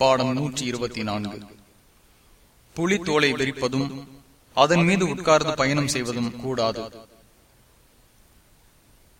பாடம் நூற்றி இருபத்தி நான்கு புலி தோலை விரிப்பதும் அதன் மீது உட்கார்ந்து பயணம் செய்வதும் கூடாது.